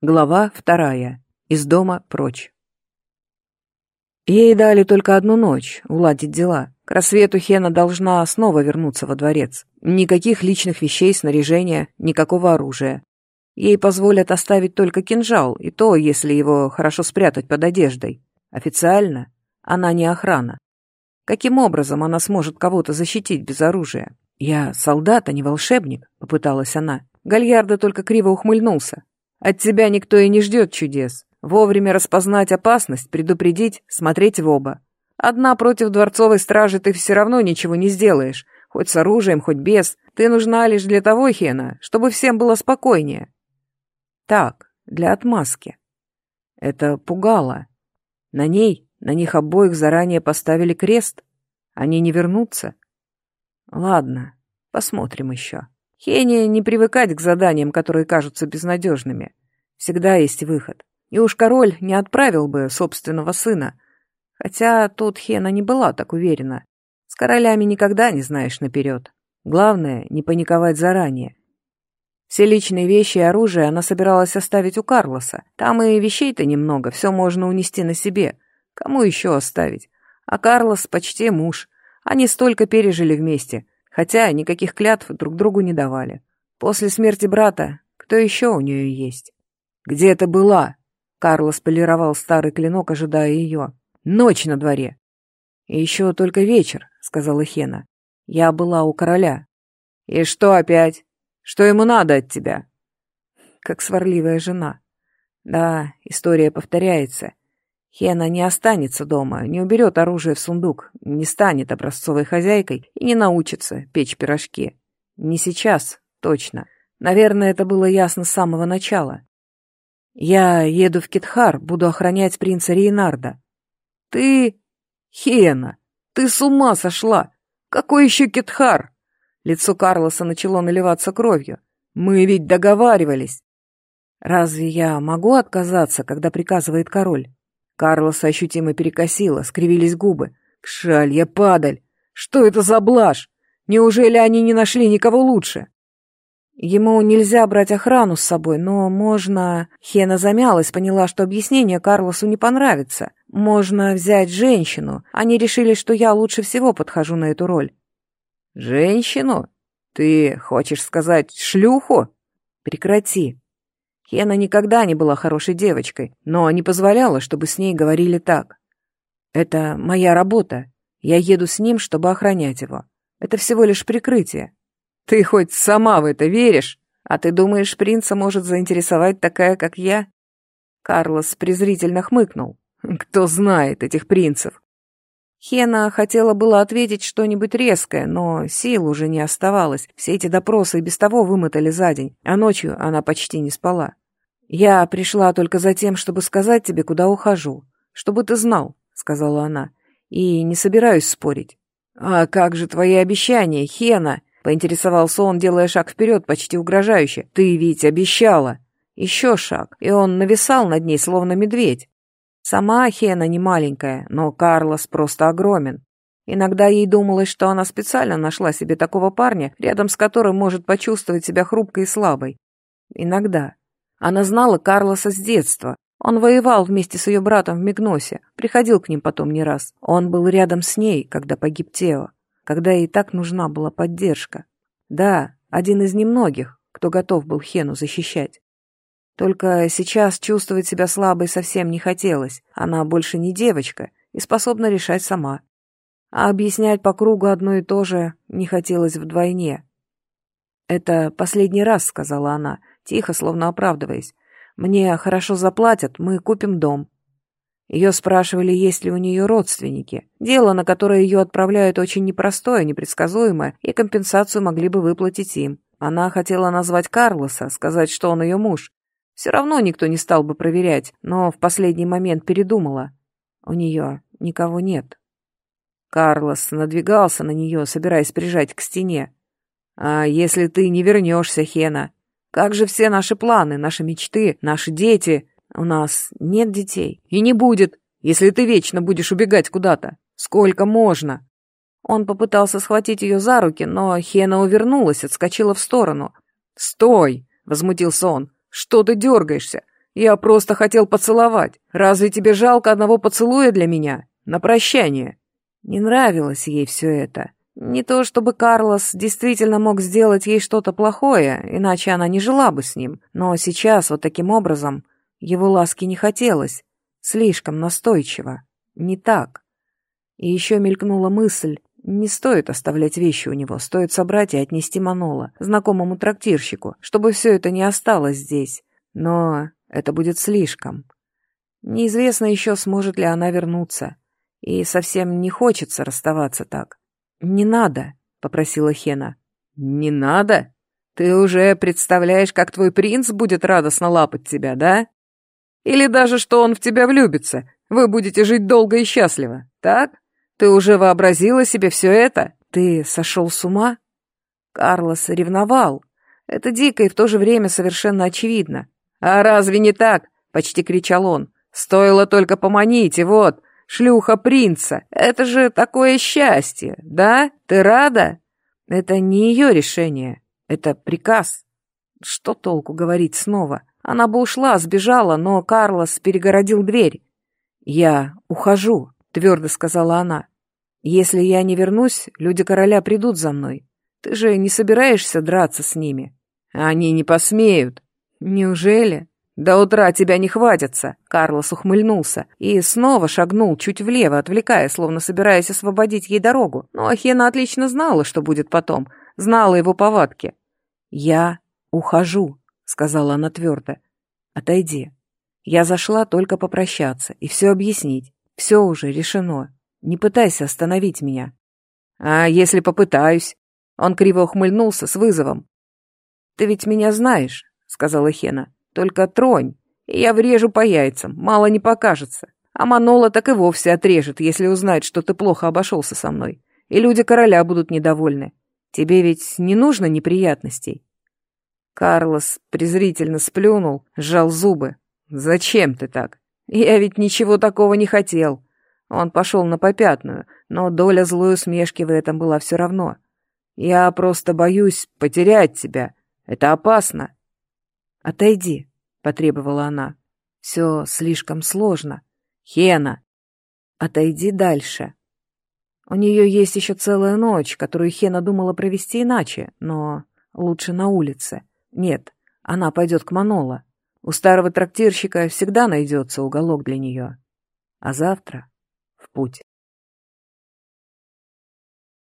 Глава вторая. Из дома прочь. Ей дали только одну ночь уладить дела. К рассвету Хена должна снова вернуться во дворец. Никаких личных вещей, снаряжения, никакого оружия. Ей позволят оставить только кинжал, и то, если его хорошо спрятать под одеждой. Официально она не охрана. Каким образом она сможет кого-то защитить без оружия? «Я солдат, а не волшебник», — попыталась она. Гальярдо только криво ухмыльнулся. От тебя никто и не ждет чудес. Вовремя распознать опасность, предупредить, смотреть в оба. Одна против дворцовой стражи ты все равно ничего не сделаешь. Хоть с оружием, хоть без. Ты нужна лишь для того, Хена, чтобы всем было спокойнее. Так, для отмазки. Это пугало. На ней, на них обоих заранее поставили крест. Они не вернутся. Ладно, посмотрим еще. Хене не привыкать к заданиям, которые кажутся безнадежными. Всегда есть выход. И уж король не отправил бы собственного сына. Хотя тут Хена не была так уверена. С королями никогда не знаешь наперед. Главное, не паниковать заранее. Все личные вещи и оружие она собиралась оставить у Карлоса. Там и вещей-то немного, все можно унести на себе. Кому еще оставить? А Карлос почти муж. Они столько пережили вместе — хотя никаких клятв друг другу не давали. После смерти брата кто еще у нее есть? «Где ты была?» Карлос полировал старый клинок, ожидая ее. «Ночь на дворе». «И еще только вечер», — сказала Хена. «Я была у короля». «И что опять? Что ему надо от тебя?» Как сварливая жена. Да, история повторяется. Хена не останется дома, не уберет оружие в сундук, не станет образцовой хозяйкой и не научится печь пирожки. Не сейчас, точно. Наверное, это было ясно с самого начала. Я еду в Китхар, буду охранять принца Рейнарда. Ты... Хена, ты с ума сошла! Какой еще Китхар? Лицо Карлоса начало наливаться кровью. Мы ведь договаривались. Разве я могу отказаться, когда приказывает король? Карлоса ощутимо перекосило, скривились губы. «Кшалья падаль! Что это за блажь? Неужели они не нашли никого лучше?» Ему нельзя брать охрану с собой, но можно... Хена замялась, поняла, что объяснение Карлосу не понравится. Можно взять женщину. Они решили, что я лучше всего подхожу на эту роль. «Женщину? Ты хочешь сказать шлюху?» «Прекрати. Хена никогда не была хорошей девочкой, но не позволяла, чтобы с ней говорили так. «Это моя работа. Я еду с ним, чтобы охранять его. Это всего лишь прикрытие». «Ты хоть сама в это веришь? А ты думаешь, принца может заинтересовать такая, как я?» Карлос презрительно хмыкнул. «Кто знает этих принцев?» Хена хотела было ответить что-нибудь резкое, но сил уже не оставалось. Все эти допросы и без того вымотали за день, а ночью она почти не спала. «Я пришла только за тем, чтобы сказать тебе, куда ухожу. Чтобы ты знал», — сказала она. «И не собираюсь спорить». «А как же твои обещания, Хена?» — поинтересовался он, делая шаг вперед, почти угрожающе. «Ты ведь обещала!» Еще шаг, и он нависал над ней, словно медведь. Сама Хена не маленькая, но Карлос просто огромен. Иногда ей думалось, что она специально нашла себе такого парня, рядом с которым может почувствовать себя хрупкой и слабой. Иногда. Она знала Карлоса с детства. Он воевал вместе с ее братом в Мигносе, приходил к ним потом не раз. Он был рядом с ней, когда погиб Тео, когда ей так нужна была поддержка. Да, один из немногих, кто готов был Хену защищать. Только сейчас чувствовать себя слабой совсем не хотелось. Она больше не девочка и способна решать сама. А объяснять по кругу одно и то же не хотелось вдвойне. «Это последний раз», — сказала она, тихо, словно оправдываясь. «Мне хорошо заплатят, мы купим дом». Ее спрашивали, есть ли у нее родственники. Дело, на которое ее отправляют, очень непростое, непредсказуемое, и компенсацию могли бы выплатить им. Она хотела назвать Карлоса, сказать, что он ее муж. Все равно никто не стал бы проверять, но в последний момент передумала. У нее никого нет. Карлос надвигался на нее, собираясь прижать к стене. «А если ты не вернешься, Хена? Как же все наши планы, наши мечты, наши дети? У нас нет детей. И не будет, если ты вечно будешь убегать куда-то. Сколько можно?» Он попытался схватить ее за руки, но Хена увернулась, отскочила в сторону. «Стой!» — возмутился он. «Что ты дергаешься? Я просто хотел поцеловать. Разве тебе жалко одного поцелуя для меня? На прощание». Не нравилось ей все это. Не то чтобы Карлос действительно мог сделать ей что-то плохое, иначе она не жила бы с ним. Но сейчас вот таким образом его ласки не хотелось. Слишком настойчиво. Не так. И еще мелькнула мысль, не стоит оставлять вещи у него, стоит собрать и отнести Манола, знакомому трактирщику, чтобы все это не осталось здесь. Но это будет слишком. Неизвестно еще, сможет ли она вернуться. И совсем не хочется расставаться так. «Не надо», — попросила Хена. «Не надо? Ты уже представляешь, как твой принц будет радостно лапать тебя, да? Или даже, что он в тебя влюбится. Вы будете жить долго и счастливо, так? Ты уже вообразила себе все это? Ты сошел с ума?» Карлос ревновал. Это дико и в то же время совершенно очевидно. «А разве не так?» — почти кричал он. «Стоило только поманить, и вот, шлюха принца. Это же такое счастье, да? Ты рада? Это не ее решение, это приказ. Что толку говорить снова? Она бы ушла, сбежала, но Карлос перегородил дверь. «Я ухожу», — твердо сказала она. «Если я не вернусь, люди короля придут за мной. Ты же не собираешься драться с ними?» «Они не посмеют». «Неужели?» «До утра тебя не хватится!» Карлос ухмыльнулся и снова шагнул чуть влево, отвлекая, словно собираясь освободить ей дорогу. Но Ахена отлично знала, что будет потом, знала его повадки. «Я ухожу», — сказала она твердо. «Отойди. Я зашла только попрощаться и все объяснить. Все уже решено. Не пытайся остановить меня». «А если попытаюсь?» Он криво ухмыльнулся с вызовом. «Ты ведь меня знаешь», — сказала Хена. Только тронь, и я врежу по яйцам, мало не покажется. А Манола так и вовсе отрежет, если узнает, что ты плохо обошелся со мной. И люди короля будут недовольны. Тебе ведь не нужно неприятностей?» Карлос презрительно сплюнул, сжал зубы. «Зачем ты так? Я ведь ничего такого не хотел». Он пошел на попятную, но доля злой усмешки в этом была все равно. «Я просто боюсь потерять тебя. Это опасно». «Отойди», — потребовала она. «Все слишком сложно. Хена, отойди дальше». У нее есть еще целая ночь, которую Хена думала провести иначе, но лучше на улице. Нет, она пойдет к Манола. У старого трактирщика всегда найдется уголок для нее. А завтра в путь.